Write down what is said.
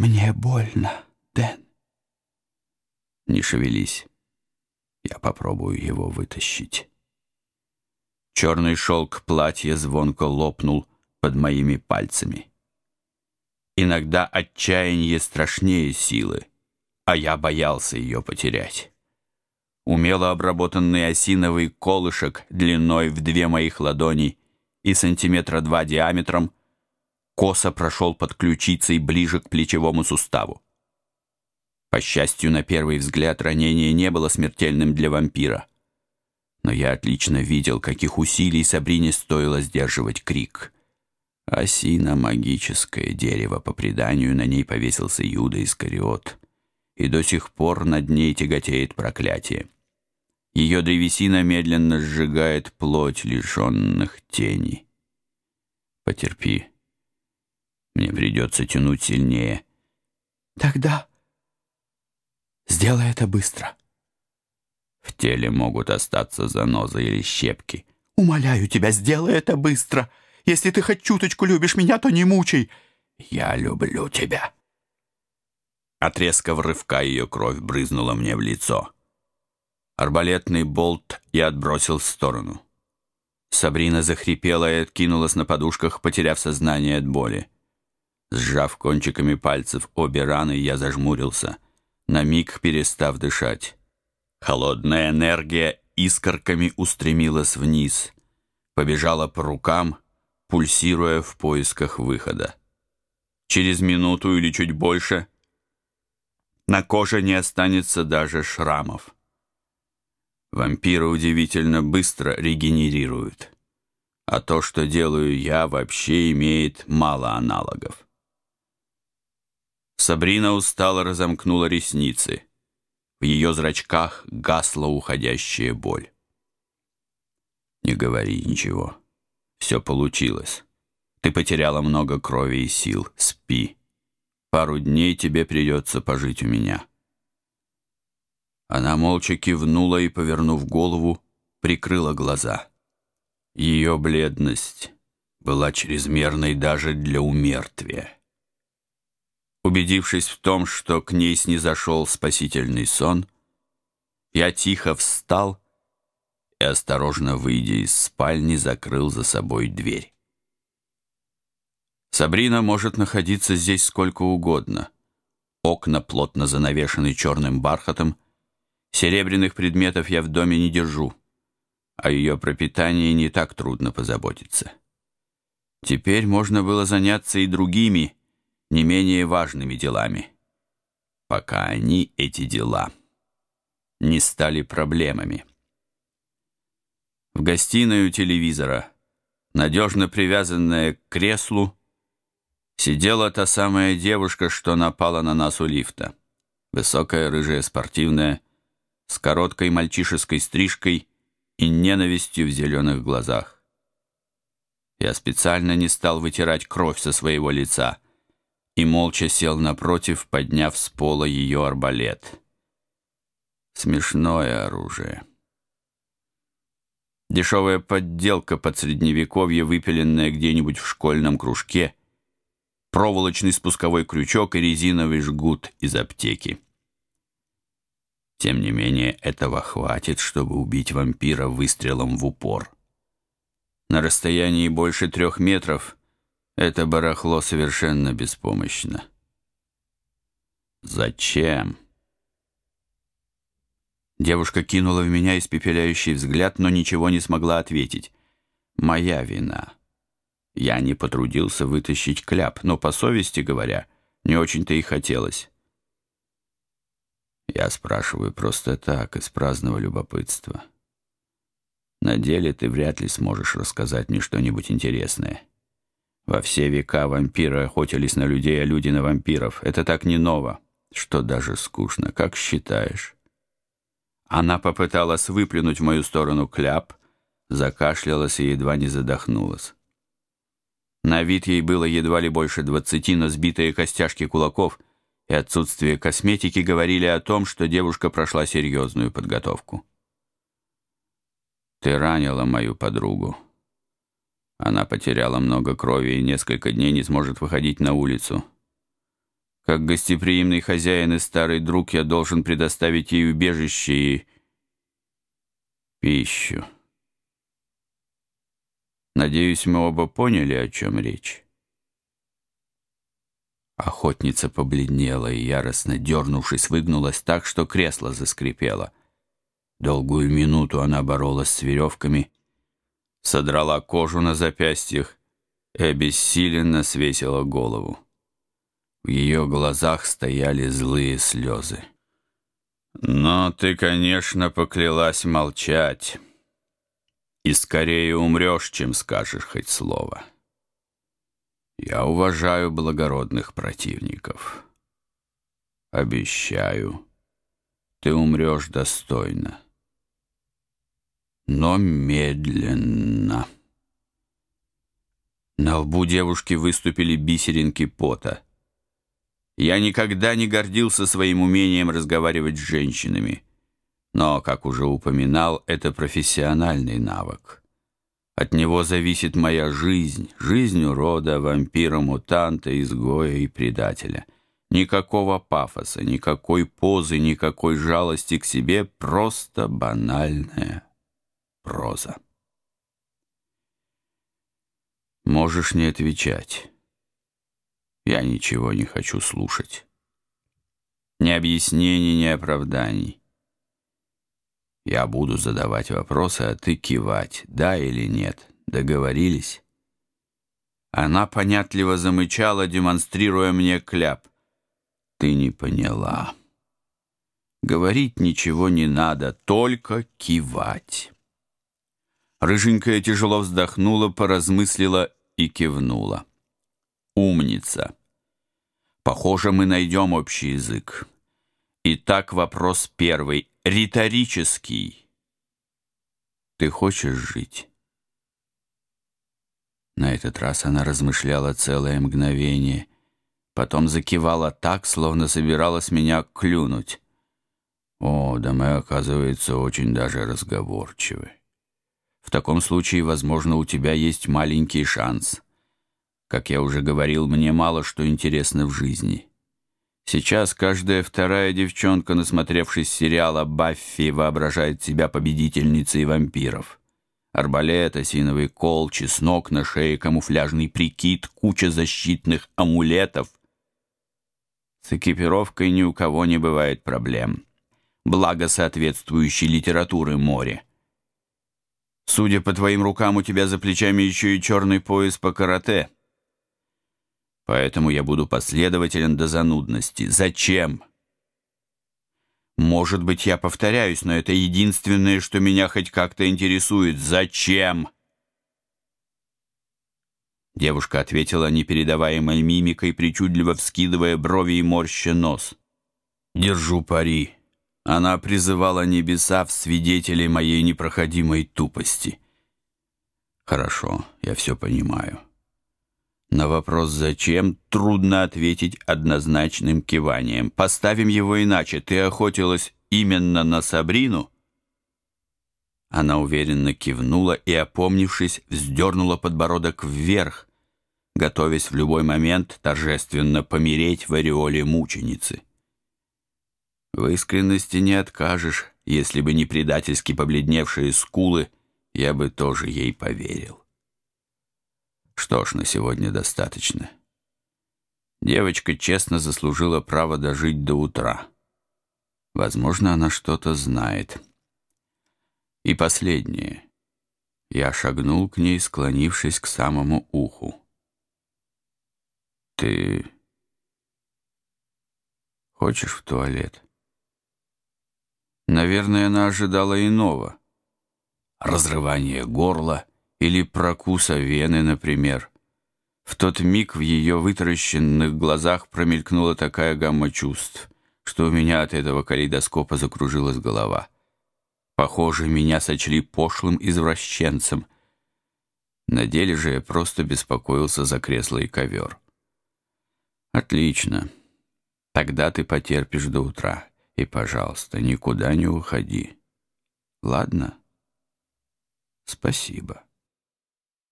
Мне больно, Дэн. Не шевелись. Я попробую его вытащить. Черный шелк платья звонко лопнул под моими пальцами. Иногда отчаяние страшнее силы, а я боялся ее потерять. Умело обработанный осиновый колышек длиной в две моих ладони и сантиметра два диаметром косо прошел под ключицей ближе к плечевому суставу. По счастью, на первый взгляд ранение не было смертельным для вампира. Но я отлично видел, каких усилий Сабрине стоило сдерживать крик. Осина — магическое дерево, по преданию на ней повесился Юда Искариот, и до сих пор над ней тяготеет проклятие. Ее древесина медленно сжигает плоть лишенных тени. Потерпи. Мне придется тянуть сильнее. Тогда сделай это быстро. В теле могут остаться занозы или щепки. Умоляю тебя, сделай это быстро. Если ты хоть чуточку любишь меня, то не мучай. Я люблю тебя. От резкого рывка ее кровь брызнула мне в лицо. Арбалетный болт я отбросил в сторону. Сабрина захрипела и откинулась на подушках, потеряв сознание от боли. Сжав кончиками пальцев обе раны, я зажмурился, на миг перестав дышать. Холодная энергия искорками устремилась вниз, побежала по рукам, пульсируя в поисках выхода. Через минуту или чуть больше на коже не останется даже шрамов. Вампиры удивительно быстро регенерируют, а то, что делаю я, вообще имеет мало аналогов. Сабрина устало разомкнула ресницы. В ее зрачках гасла уходящая боль. «Не говори ничего. Все получилось. Ты потеряла много крови и сил. Спи. Пару дней тебе придется пожить у меня». Она молча кивнула и, повернув голову, прикрыла глаза. Ее бледность была чрезмерной даже для умертвия. Убедившись в том, что к ней снизошел спасительный сон, я тихо встал и, осторожно выйдя из спальни, закрыл за собой дверь. Сабрина может находиться здесь сколько угодно. Окна плотно занавешены черным бархатом, серебряных предметов я в доме не держу, а ее пропитании не так трудно позаботиться. Теперь можно было заняться и другими, не менее важными делами, пока они, эти дела, не стали проблемами. В гостиной у телевизора, надежно привязанная к креслу, сидела та самая девушка, что напала на нас у лифта. Высокая, рыжая, спортивная, с короткой мальчишеской стрижкой и ненавистью в зеленых глазах. Я специально не стал вытирать кровь со своего лица — и молча сел напротив, подняв с пола ее арбалет. Смешное оружие. Дешевая подделка под средневековье, выпиленная где-нибудь в школьном кружке, проволочный спусковой крючок и резиновый жгут из аптеки. Тем не менее, этого хватит, чтобы убить вампира выстрелом в упор. На расстоянии больше трех метров это барахло совершенно беспомощно. «Зачем?» Девушка кинула в меня испепеляющий взгляд, но ничего не смогла ответить. «Моя вина. Я не потрудился вытащить кляп, но, по совести говоря, не очень-то и хотелось». Я спрашиваю просто так, из праздного любопытства. На деле ты вряд ли сможешь рассказать мне что-нибудь интересное. Во все века вампиры охотились на людей, а люди на вампиров. Это так не ново, что даже скучно. Как считаешь? Она попыталась выплюнуть в мою сторону кляп, закашлялась и едва не задохнулась. На вид ей было едва ли больше двадцати, но сбитые костяшки кулаков и отсутствие косметики говорили о том, что девушка прошла серьезную подготовку. «Ты ранила мою подругу», она потеряла много крови и несколько дней не сможет выходить на улицу. Как гостеприимный хозяин и старый друг я должен предоставить ей убежище и пищу. Надеюсь, мы оба поняли, о чем речь. Охотница побледнела и, яростно дернувшись, выгнулась так, что кресло заскрипело. Долгую минуту она боролась с веревками, содрала кожу на запястьях и обессиленно свесила голову. В ее глазах стояли злые слезы. «Но ты, конечно, поклялась молчать, и скорее умрешь, чем скажешь хоть слово. Я уважаю благородных противников. Обещаю, ты умрешь достойно, но медленно». На лбу девушки выступили бисеринки пота. Я никогда не гордился своим умением разговаривать с женщинами. Но, как уже упоминал, это профессиональный навык. От него зависит моя жизнь, жизнь урода, вампира, мутанта, изгоя и предателя. Никакого пафоса, никакой позы, никакой жалости к себе, просто банальная проза. Можешь не отвечать. Я ничего не хочу слушать. Ни объяснений, ни оправданий. Я буду задавать вопросы, а ты кивать, да или нет. Договорились? Она понятливо замычала, демонстрируя мне кляп. Ты не поняла. Говорить ничего не надо, только кивать. Рыженькая тяжело вздохнула, поразмыслила и кивнула. Умница. Похоже, мы найдем общий язык. Итак, вопрос первый, риторический. Ты хочешь жить? На этот раз она размышляла целое мгновение, потом закивала так, словно собиралась меня клюнуть. О, да мы, оказывается, очень даже разговорчивы. В таком случае, возможно, у тебя есть маленький шанс — как я уже говорил, мне мало что интересно в жизни. Сейчас каждая вторая девчонка, насмотревшись сериала «Баффи», воображает себя победительницей вампиров. Арбалет, осиновый кол, чеснок на шее, камуфляжный прикид, куча защитных амулетов. С экипировкой ни у кого не бывает проблем. Благо соответствующей литературы море. Судя по твоим рукам, у тебя за плечами еще и черный пояс по карате — Поэтому я буду последователен до занудности. Зачем? Может быть, я повторяюсь, но это единственное, что меня хоть как-то интересует. Зачем? Девушка ответила непередаваемой мимикой, причудливо вскидывая брови и морща нос. «Держу пари». Она призывала небеса в свидетели моей непроходимой тупости. «Хорошо, я все понимаю». На вопрос «зачем» трудно ответить однозначным киванием. Поставим его иначе. Ты охотилась именно на Сабрину? Она уверенно кивнула и, опомнившись, вздернула подбородок вверх, готовясь в любой момент торжественно помереть в ореоле мученицы. В искренности не откажешь, если бы не предательски побледневшие скулы, я бы тоже ей поверил. Что ж, на сегодня достаточно. Девочка честно заслужила право дожить до утра. Возможно, она что-то знает. И последнее. Я шагнул к ней, склонившись к самому уху. «Ты хочешь в туалет?» Наверное, она ожидала иного. Разрывание горла — или прокуса вены, например. В тот миг в ее вытаращенных глазах промелькнула такая гамма чувств, что у меня от этого калейдоскопа закружилась голова. Похоже, меня сочли пошлым извращенцем. На деле же я просто беспокоился за кресло и ковер. «Отлично. Тогда ты потерпишь до утра. И, пожалуйста, никуда не уходи. Ладно? Спасибо».